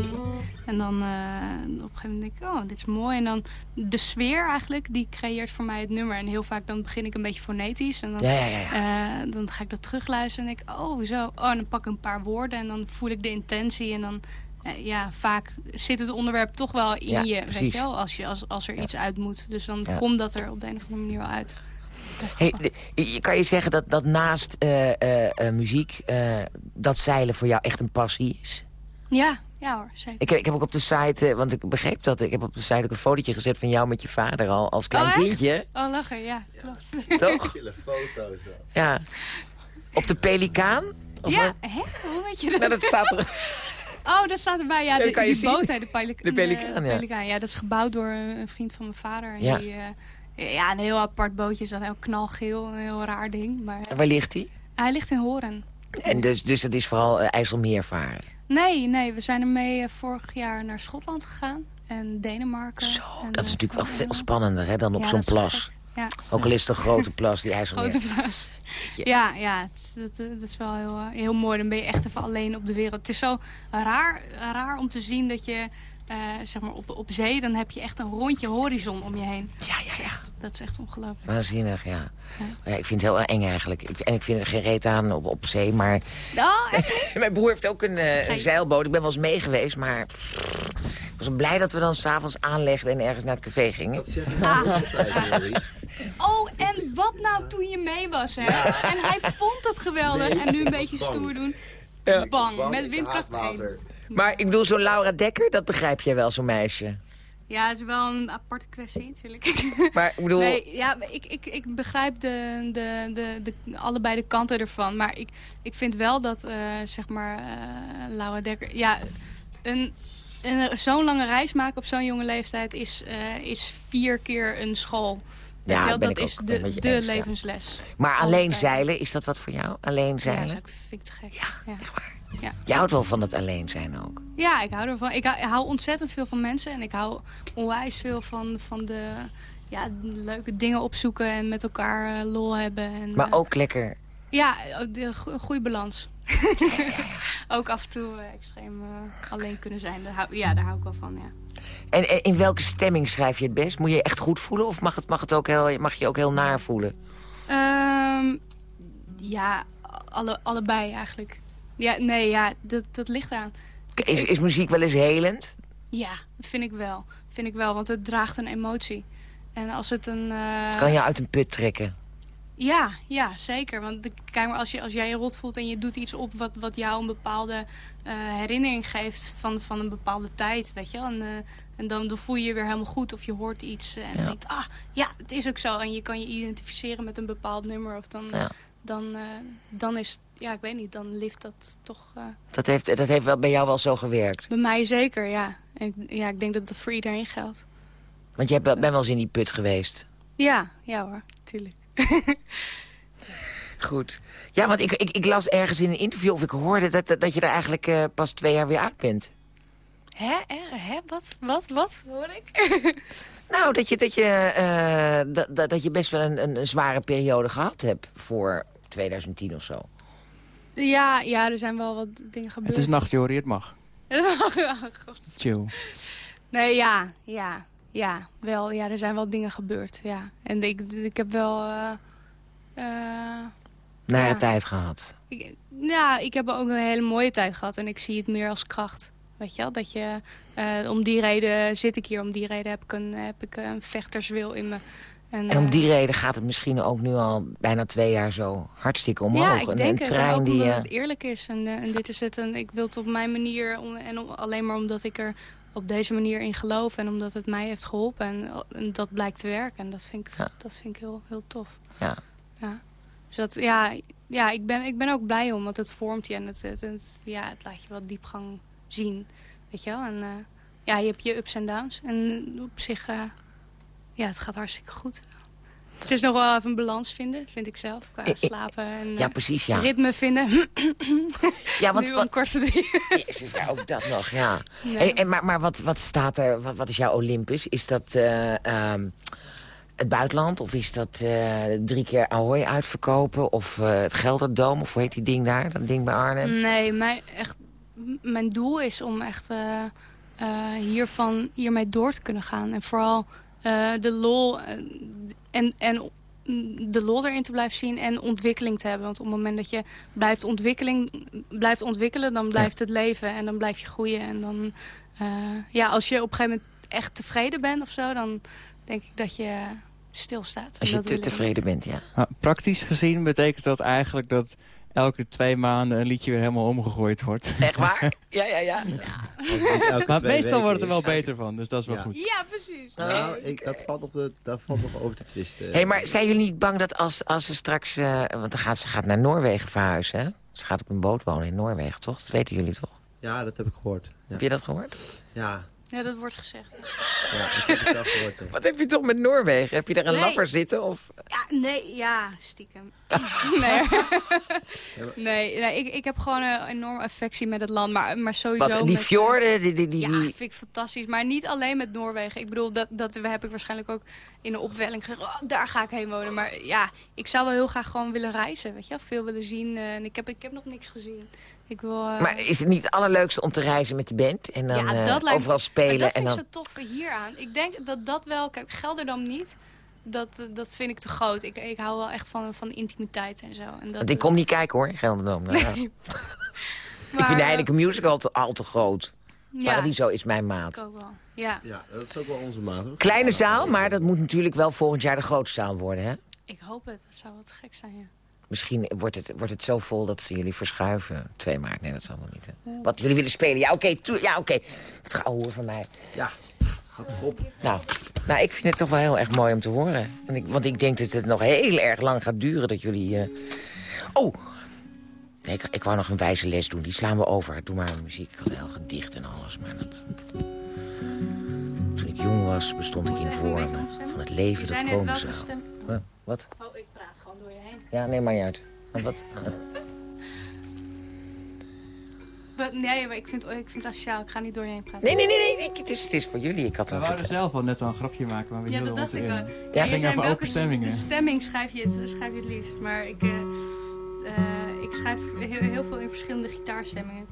En dan eh, op een gegeven moment denk ik, oh, dit is mooi. En dan de sfeer eigenlijk, die creëert voor mij het nummer. En heel vaak dan begin ik een beetje fonetisch. En dan, Ja, ja, ja, eh, dan ga ik dat terugluisteren en denk ik, oh, zo. Oh, en dan pak ik een paar woorden en dan voel ik de intentie. En dan, eh, ja, vaak zit het onderwerp toch wel in je, weet precies. je wel, als, je, als, als er iets uit moet. Dus dan komt dat er op de een of andere manier wel uit. Hey, kan je zeggen dat, dat naast eh, eh, eh, muziek... eh, dat zeilen voor jou echt een passie is? Ja, ja hoor, zeker. Ik, ik heb ook op de site, eh, want ik begreep dat... ik heb op de site ook een fotootje gezet van jou met je vader al als klein Oh, echt? kindje. Oh, lachen, ja, klopt. Toch? Chille foto's. Ja. Op de Pelikaan? Of ja, hè? Hoe weet je dat? Nou, dat staat er. Oh, dat staat erbij. Ja, Ja, de, kan je die boot, hè, de, pelika- De Pelikaan, de ja. Pelikaan. Ja, dat is gebouwd door een vriend van mijn vader. En Ja. Die, eh, ja, een heel apart bootje. Is dat heel knalgeel, een heel raar ding. Maar Waar ligt hij? hij ligt in Horen. En dus, dus het is vooral eh, IJsselmeervaren. Nee, nee, we zijn ermee eh, vorig jaar naar Schotland gegaan. En Denemarken. Zo, en, dat is eh, natuurlijk wel veel spannender hè, dan op Ja, zo'n dat plas. Ja, Ook al is het een grote plas, die IJsselmeer. grote plas. Ja, ja dat, dat is wel heel, heel mooi. Dan ben je echt even alleen op de wereld. Het is zo raar, raar om te zien dat je, eh, zeg maar op, op zee, dan heb je echt een rondje horizon om je heen. Ja, ja, Dat is echt, dat is echt ongelooflijk. Waanzinnig, ja. ja. Ik vind het heel eng eigenlijk. Ik- En ik vind er geen reet aan op, op zee, maar... Oh, echt? Mijn broer heeft ook een, eh, een zeilboot. Ik ben wel eens mee geweest, maar... Ik was blij dat we dan s'avonds aanlegden en ergens naar het café gingen. Dat zeg ik altijd. Oh, en wat nou toen je mee was, hè? En hij vond het geweldig. en nu een beetje stoer doen. Bang, met windkracht 1. Maar ik bedoel, zo'n Laura Dekker, dat begrijp jij wel, zo'n meisje. Ja, het is wel een aparte kwestie natuurlijk. Maar ik bedoel... Nee, ja, ik, ik, ik begrijp de, de, de, de, allebei de kanten ervan. Maar ik, ik vind wel dat, eh, zeg maar, eh, Laura Dekker... Ja, een, een, zo'n lange reis maken op zo'n jonge leeftijd is, eh, is vier keer een school. Ja, dat ik is de, de eens, ja. levensles. maar alle alleen zeilen, is dat wat voor jou? Alleen Ja, zeilen? dat vind ik te gek. Ja. Echt waar. Ja. Je houdt wel van het alleen zijn ook. Ja, ik hou ervan. Ik hou, ik hou ontzettend veel van mensen. En ik hou onwijs veel van, van de ja, leuke dingen opzoeken en met elkaar eh, lol hebben. En, Maar eh, ook lekker... Ja, de go- goede balans. ook af en toe eh, extreem eh, alleen kunnen zijn. Daar hou, ja, daar hou ik wel van, ja. En, en in welke stemming schrijf je het best? Moet je je echt goed voelen of mag, het, mag, het ook heel, mag je ook heel naar voelen? Ehm, ja, alle, allebei eigenlijk. Ja, nee, ja, dat, dat ligt eraan. Is, is muziek wel eens helend? Ja, vind ik wel. Vind ik wel, want het draagt een emotie. En als het een... eh, Kan je uit een put trekken? Ja, ja, zeker. Want de, kijk maar, als, je, als jij je rot voelt en je doet iets op wat, wat jou een bepaalde eh, herinnering geeft van, van een bepaalde tijd, weet je wel. En, eh, en dan, dan voel je je weer helemaal goed of je hoort iets en Ja. denkt, ah, ja, het is ook zo. En je kan je identificeren met een bepaald nummer of dan, Ja. dan, dan is, ja, ik weet niet, dan lift dat toch eh, Dat heeft, dat heeft wel bij jou wel zo gewerkt. bij mij zeker, ja. Ik- ja, ik denk dat dat voor iedereen geldt. Want je hebt, bent wel eens in die put geweest. Ja, ja hoor, tuurlijk. Goed. Ja, want ik, ik, ik las ergens in een interview of ik hoorde dat, dat, dat je er eigenlijk eh, pas twee jaar weer uit bent. Hè? Hè? Hè? Wat? Wat? Wat? Hoor ik? Nou, dat je, dat je, eh, dat, dat, dat je best wel een, een, een zware periode gehad hebt voor 2010 of zo. Ja, ja, er zijn wel wat dingen gebeurd. Het is nacht, Jori, het mag. Oh, God. Chill. Nee, ja, ja, ja, wel. Ja, er zijn wel dingen gebeurd, ja. En ik, ik heb wel... eh, eh, Nare Ja. tijd gehad. ik, ja, ik heb ook een hele mooie tijd gehad. En ik zie het meer als kracht. Weet je wel? Dat je... eh, om die reden zit ik hier. Om die reden heb ik een, heb ik een vechterswil in me. En om eh, die reden gaat het misschien ook nu al bijna twee jaar zo hartstikke omhoog. Ja, ik Een- denk een het. trein En ook die, omdat eh, het eerlijk is. En, eh, en dit is het. En ik wil het op mijn manier. Om, en om- alleen maar omdat ik er op deze manier in geloof. En omdat het mij heeft geholpen. En, en dat blijkt te werken. En dat vind ik, Ja. dat vind ik heel, heel tof. Ja. ja. Dus dat, ja, ja ik, ben, ik ben ook blij om. Want het vormt je. En het, het, het- ja, het laat je wat diepgang zien. Weet je wel? En ja, je hebt je ups en downs. En op zich... ja, het gaat hartstikke goed. Het is nog wel even een balans vinden, vind ik zelf. Qua Eh, eh, slapen en ja, eh, precies, ja. ritme vinden. Ja, want nu om drie. Jezus, ja, ook dat nog, ja. Nee. En, maar maar wat, wat staat er, wat, wat is jouw Olympus? Is dat eh, ehm, het buitenland? Of is dat drie keer Ahoy uitverkopen? Of het Gelderdoom? Of hoe heet die ding daar? Dat ding bij Arnhem? Nee, mijn, echt, mijn doel is om echt hiervan, hiermee door te kunnen gaan. En vooral eh, de lol eh, en, en de lol erin te blijven zien en ontwikkeling te hebben. Want op het moment dat je blijft, ontwikkeling, blijft ontwikkelen, dan blijft het leven. En dan blijf je groeien. En dan, eh, ja, als je op een gegeven moment echt tevreden bent of zo, dan denk ik dat je stilstaat. En Als je te tevreden bent, ja. Maar praktisch gezien betekent dat eigenlijk dat elke twee maanden een liedje weer helemaal omgegooid wordt. Echt waar? Ja, ja, ja. Maar meestal wordt het er wel beter van, dus dat is wel Ja. goed. Ja, precies. Nou, ik, dat, valt nog dat valt nog over te twisten. Hey, maar zijn jullie niet bang dat als, als ze straks... eh, want dan gaat, ze gaat naar Noorwegen verhuizen, hè? Ze gaat op een boot wonen in Noorwegen, toch? Dat weten jullie toch? Ja, dat heb ik gehoord. Ja, Heb je dat gehoord? ja, Ja, dat wordt gezegd. ja ik heb het wel gehoord. ja. Wat heb je toch met Noorwegen? Heb je daar een Nee. laffer zitten? Of... Ja, nee, ja, stiekem. nee, nee, nee ik, ik heb gewoon een enorme affectie met het land. Maar, maar sowieso Wat, die met, fjorden, die... die, die, Ja, die- vind ik fantastisch. Maar niet alleen met Noorwegen. Ik bedoel, dat, dat heb ik waarschijnlijk ook in de opwelling gezegd. Oh, daar ga ik heen wonen. Maar ja, ik zou wel heel graag gewoon willen reizen. Weet je? Veel willen zien. eh, en ik heb, ik heb nog niks gezien. Ik wil... eh, Maar is het niet het allerleukste om te reizen met de band? En dan ja, eh, dat lijkt overal me, spelen? Maar dat en vind dan... ik zo tof hier aan. Ik denk dat dat wel... Kijk, Gelderdam niet. Dat, eh, dat vind ik te groot. Ik, ik hou wel echt van, van intimiteit en zo. En dat, Want ik kom niet kijken hoor, in Gelderland. Nou. Ik maar, vind eh, eigenlijk een musical te, al te groot. Ja, Paradiso is mijn ik maat. ook wel. Ja, Ja, dat is ook wel onze maat. hoor. Kleine zaal, maar dat moet natuurlijk wel volgend jaar de grote zaal worden. Hè? ik hoop het. Dat zou wel te gek zijn, ja. Misschien wordt het, wordt het zo vol dat ze jullie verschuiven. 2 maart, nee dat zal wel niet. Hè? Wat jullie willen spelen? Ja, oké. toe- ja, oké. Het gaat horen van mij. Ja, gaat toch op. Nou, nou, ik vind het toch wel heel erg mooi om te horen. En ik, want ik denk dat het nog heel erg lang gaat duren dat jullie... eh, Oh, nee, ik, ik wou nog een wijze les doen. Die slaan we over. Doe maar muziek. Ik had heel gedicht en alles. Maar dat... Toen ik jong was, bestond ik in vormen van het leven dat komen zou. Wat? Oh, ik praat gewoon door je heen. Ja, neem maar niet uit. Maar wat? Nee, maar ik vind, ik vind het asociaal. Ik ga niet door je heen praten. Nee, nee, nee, nee. ik- het, is, het is voor jullie. Ik had We wouden zelf al net al een grapje maken, maar we Ja, dat dacht ik in. wel. Ja, Ja, ging over open stemmingen. de stemming schrijf je het, schrijf je het liefst. Maar ik, eh, eh, ik schrijf heel, heel veel in verschillende gitaarstemmingen.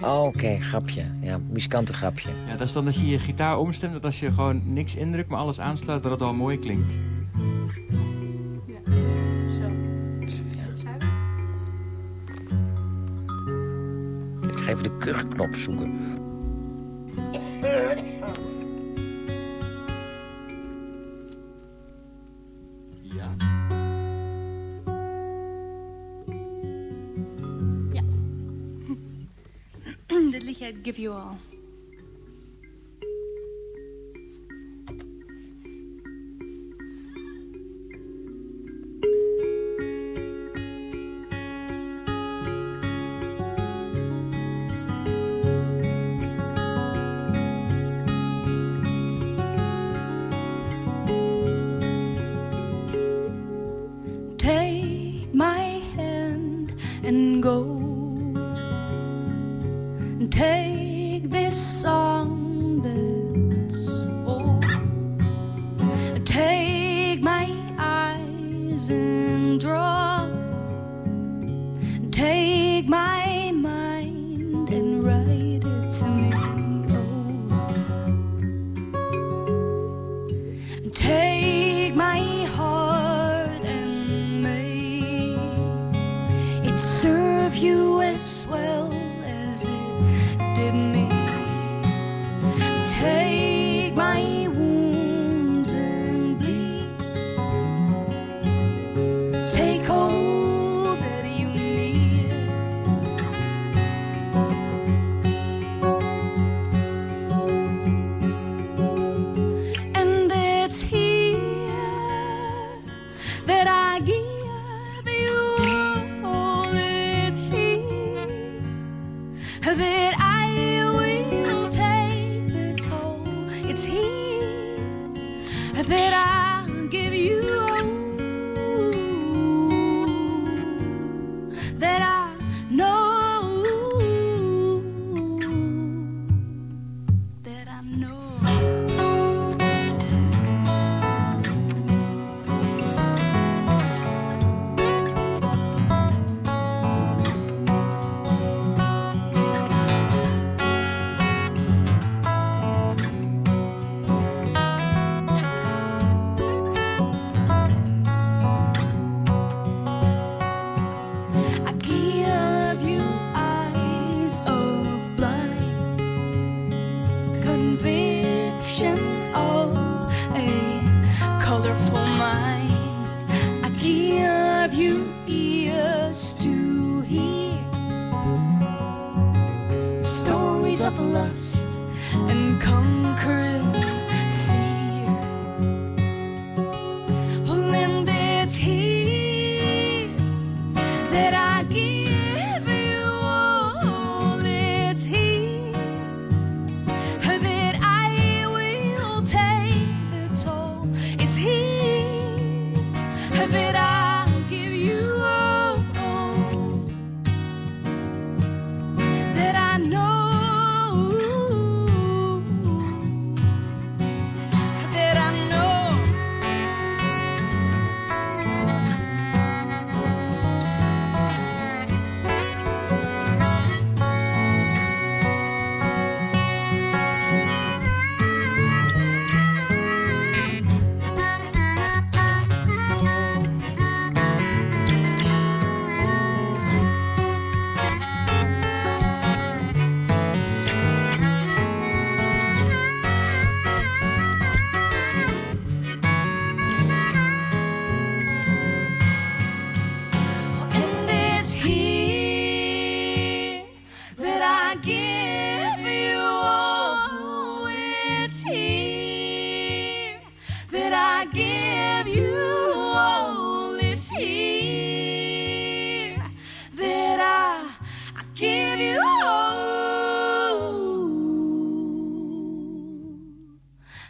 Oh, oké, grapje. Ja, muzikante grapje. Ja, dat is dan dat je je gitaar omstemt, dat als je gewoon niks indrukt, maar alles aanslaat, dat het al mooi klinkt. Even de kuchknop zoeken. Ja. Dit liedje heet Give You All.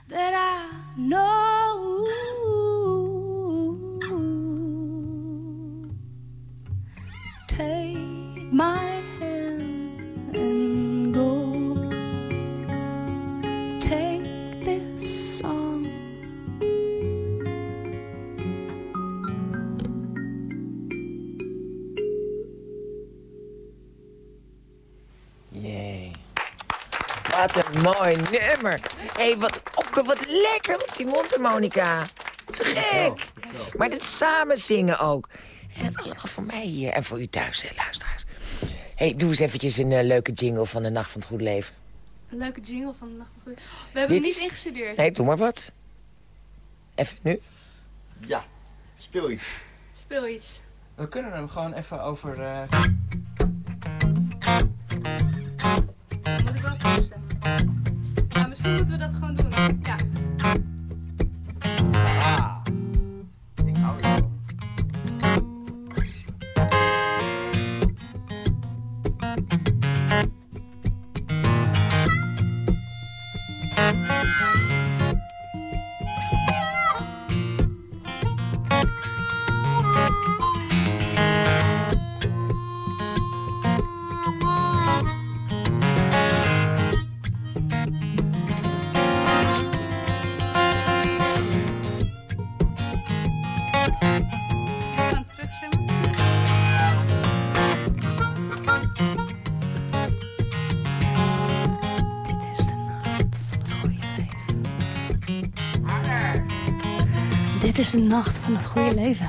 That I know. Take my hand and go. Take this song. Jee. Wat een mooi nummer. Hé, hey, wat, wat lekker met die mondharmonica. Te gek. Maar dit samen zingen ook. En het allemaal voor mij hier. En voor u thuis, hè, luisteraars. Hé, hey, doe eens eventjes een eh, leuke jingle van de Nacht van het Goede Leven. Een leuke jingle van de Nacht van het Goede... We hebben Dit niet is- ingestudeerd. Nee, doe maar wat. Even nu. Ja, speel iets. Speel iets. We kunnen hem gewoon even over... eh, Moet ik wel toestemmen? Ja, misschien moeten we dat gewoon doen. Nacht van het goede leven.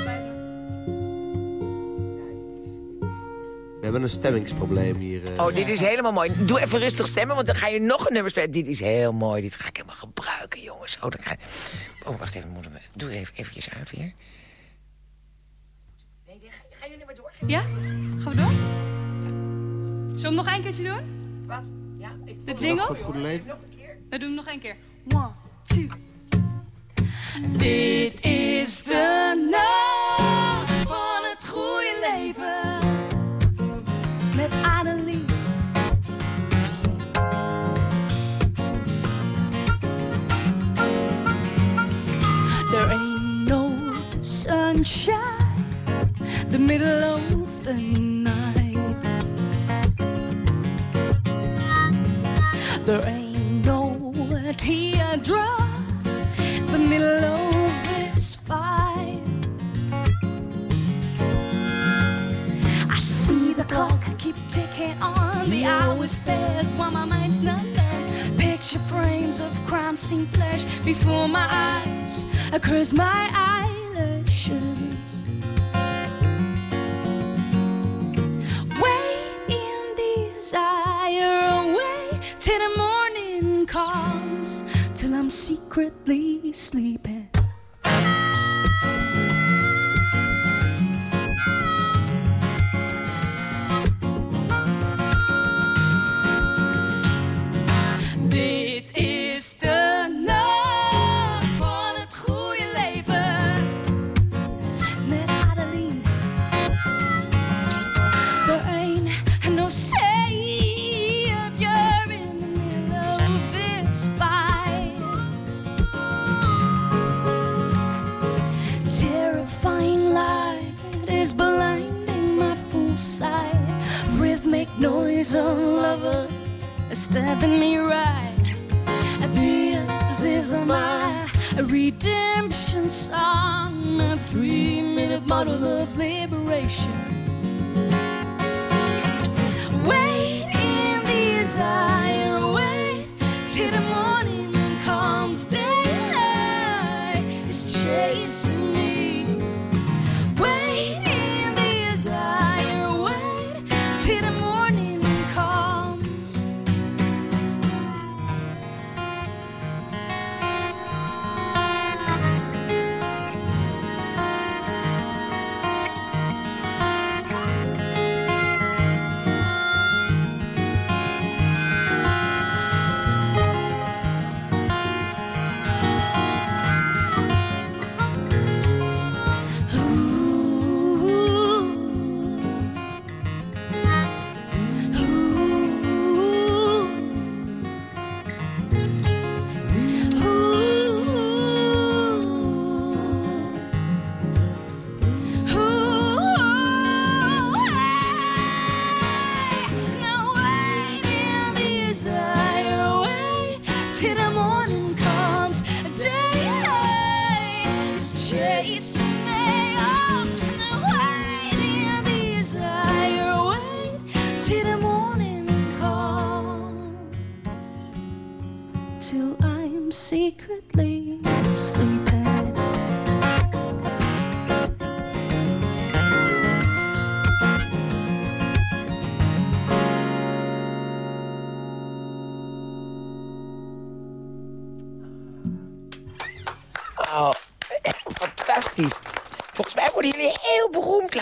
Spijt me. We hebben een stemmingsprobleem hier. eh. Oh, dit is helemaal mooi. Doe even rustig stemmen, want dan ga je nog een nummer spelen. Dit is heel mooi. Dit ga ik helemaal gebruiken, jongens. Oh, dan ga ik... oh wacht even. Moeten we... Doe even eventjes uit weer. Nee, nee, ga, ga jullie maar door. Ja? Gaan we door? Zullen we hem nog één keertje doen? Wat? Ja, ik De jingle? het goede leven. nog een keer. We doen hem nog één keer. One, two. Dit is de nacht van het goede leven. Met Adeline. There ain't no sunshine the middle of the night. There ain't no teardrop in the middle of this fight. I see the clock keep ticking on. The hours pass while my mind's not done. Picture frames of crime scene flash before my eyes. Across my eyelashes. Secretly sleeping. Stabbing me right. This is my redemption song, a three-minute model of liberation. Wait in desire, wait till the morning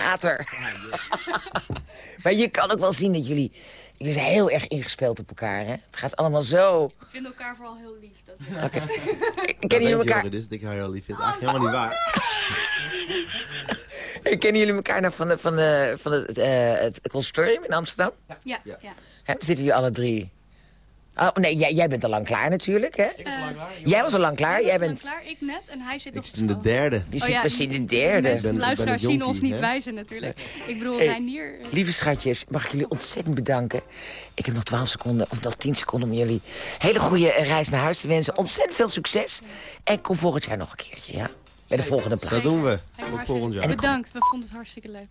later. maar je kan ook wel zien dat jullie... Jullie zijn heel erg ingespeeld op elkaar, hè? Het gaat allemaal zo... We vinden elkaar vooral heel lief. Dat Oké. Kennen Dat jullie elkaar... Dus dat ik haar heel lief vind. Eigenlijk helemaal niet waar. Kennen jullie elkaar nou van, de, van, de, van het, eh, het conservatorium in Amsterdam? ja, ja. Hè, zitten jullie alle drie? Oh, nee, jij, jij bent al lang klaar natuurlijk, hè? Ik was al lang klaar. Jij was al lang klaar, Hij jij was bent... klaar, ik net. En hij zit Ik nog zit op in de derde. Die Oh zit ja, precies in de de derde. Ik ik ben luisteraars zien ons niet wijzen natuurlijk. Ik bedoel, Hey, Reinier... eh, Lieve schatjes, mag ik jullie ontzettend bedanken. Ik heb nog 12 seconden, of nog 10 seconden om jullie hele goede eh, reis naar huis te wensen. Ontzettend veel succes. En kom volgend jaar nog een keertje, ja? Bij de volgende plaat. Dat doen we. Tot volgend jaar. Bedankt, we vonden het hartstikke leuk.